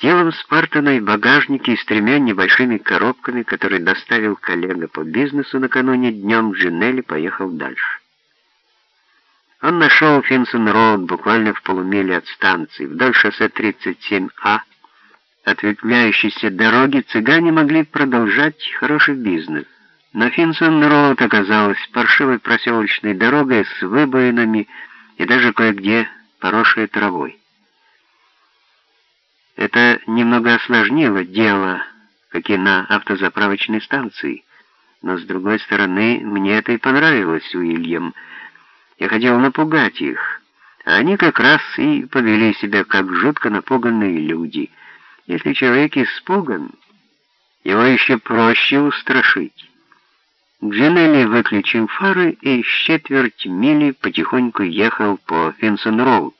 Телом Спартана и багажнике и с тремя небольшими коробками, которые доставил коллега по бизнесу накануне днем, Джинелли поехал дальше. Он нашел Финсон-Роуд буквально в полумиле от станции. Вдоль шоссе 37А, ответвляющейся дороги, цыгане могли продолжать хороший бизнес. Но Финсон-Роуд оказалась паршивой проселочной дорогой с выбоинами и даже кое-где поросшей травой. Это немного осложнило дело, как и на автозаправочной станции. Но, с другой стороны, мне это и понравилось, Уильям. Я хотел напугать их, а они как раз и повели себя как жутко напуганные люди. Если человек испуган, его еще проще устрашить. Джинелли выключил фары и с четверть мили потихоньку ехал по Финсон-Роуд.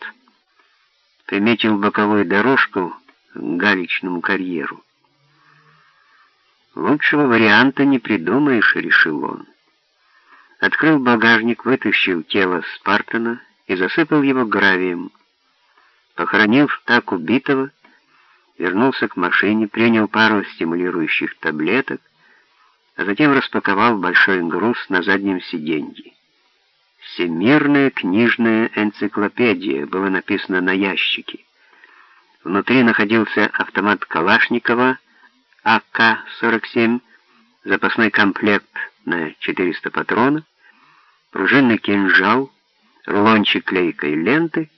Приметил боковую дорожку галечному карьеру. «Лучшего варианта не придумаешь», — решил он открыл багажник, вытащил тело Спартана и засыпал его гравием. Похоронив так убитого, вернулся к машине, принял пару стимулирующих таблеток, а затем распаковал большой груз на заднем сиденье. «Всемирная книжная энциклопедия» было написано на ящике. Внутри находился автомат Калашникова АК-47, запасной комплект на 400 патронов, пружинный кинжал, рулончик клейкой ленты,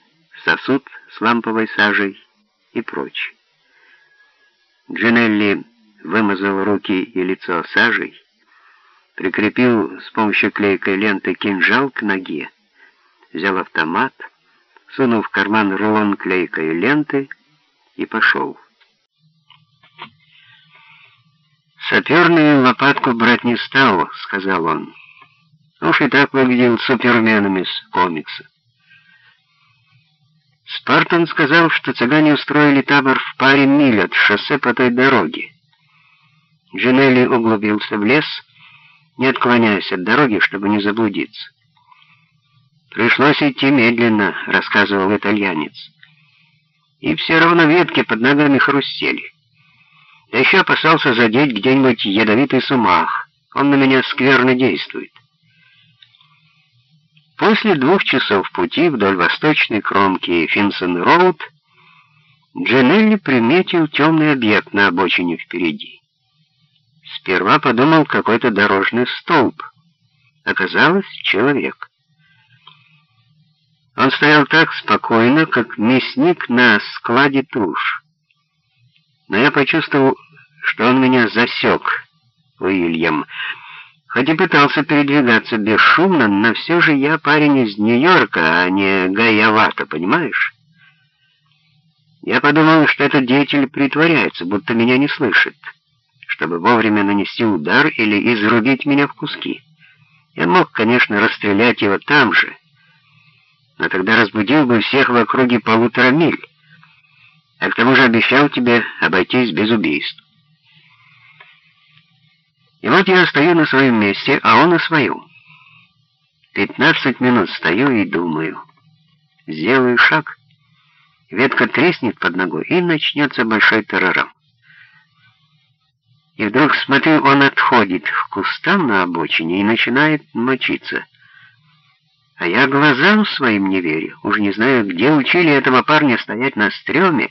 сосуд с ламповой сажей и прочее. Джинелли вымазал руки и лицо сажей, прикрепил с помощью клейкой ленты кинжал к ноге, взял автомат, сунул в карман рулон клейкой ленты и пошел. «Саперную лопатку брать не стал», — сказал он. Уж и так выглядел суперменом из комикса. Спартан сказал, что цыгане устроили табор в паре миль от шоссе по той дороге. Джинелли углубился в лес, не отклоняясь от дороги, чтобы не заблудиться. «Пришлось идти медленно», — рассказывал итальянец. «И все равно ветки под ногами хрустели». Я еще опасался задеть где-нибудь ядовитый сумах. Он на меня скверно действует. После двух часов пути вдоль восточной кромки Финсон-Роуд Джанелли приметил темный объект на обочине впереди. Сперва подумал какой-то дорожный столб. Оказалось, человек. Он стоял так спокойно, как мясник на складе туш но я почувствовал, что он меня засек, Уильям. Хоть и пытался передвигаться бесшумно, но все же я парень из Нью-Йорка, а не Гаявата, понимаешь? Я подумал, что этот деятель притворяется, будто меня не слышит, чтобы вовремя нанести удар или изрубить меня в куски. Я мог, конечно, расстрелять его там же, но тогда разбудил бы всех в округе полутора миль а к тому же обещал тебе обойтись без убийств. И вот я стою на своем месте, а он на своем. Пятнадцать минут стою и думаю. Сделаю шаг, ветка треснет под ногой, и начнется большой террором. И вдруг, смотрю, он отходит к кустам на обочине и начинает мочиться. А я глазам своим не верю. Уж не знаю, где учили этого парня стоять на стреме,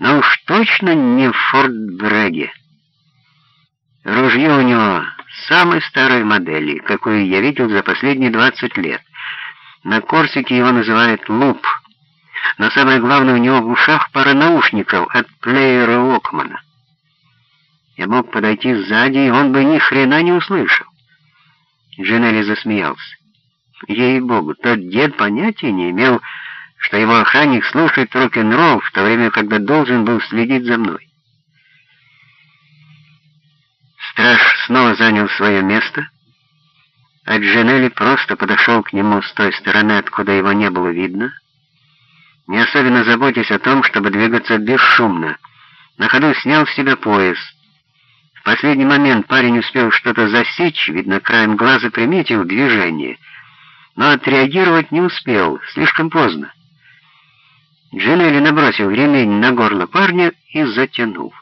но уж точно не в Форт-Бреге. Ружье у него самой старой модели, какую я видел за последние 20 лет. На Корсике его называют «луп». Но самое главное, у него в ушах пара наушников от плеера Окмана. Я мог подойти сзади, и он бы ни хрена не услышал. Джинелли засмеялся. Ей-богу, тот дед понятия не имел, что его охранник слушает рок-н-ролл в то время, когда должен был следить за мной. Страж снова занял свое место, а Джанелли просто подошел к нему с той стороны, откуда его не было видно, не особенно заботясь о том, чтобы двигаться бесшумно. На ходу снял с себя пояс. В последний момент парень успел что-то засечь, видно, краем глаза приметил движение — но отреагировать не успел, слишком поздно. Джинелли набросил ремень на горло парня и затянул.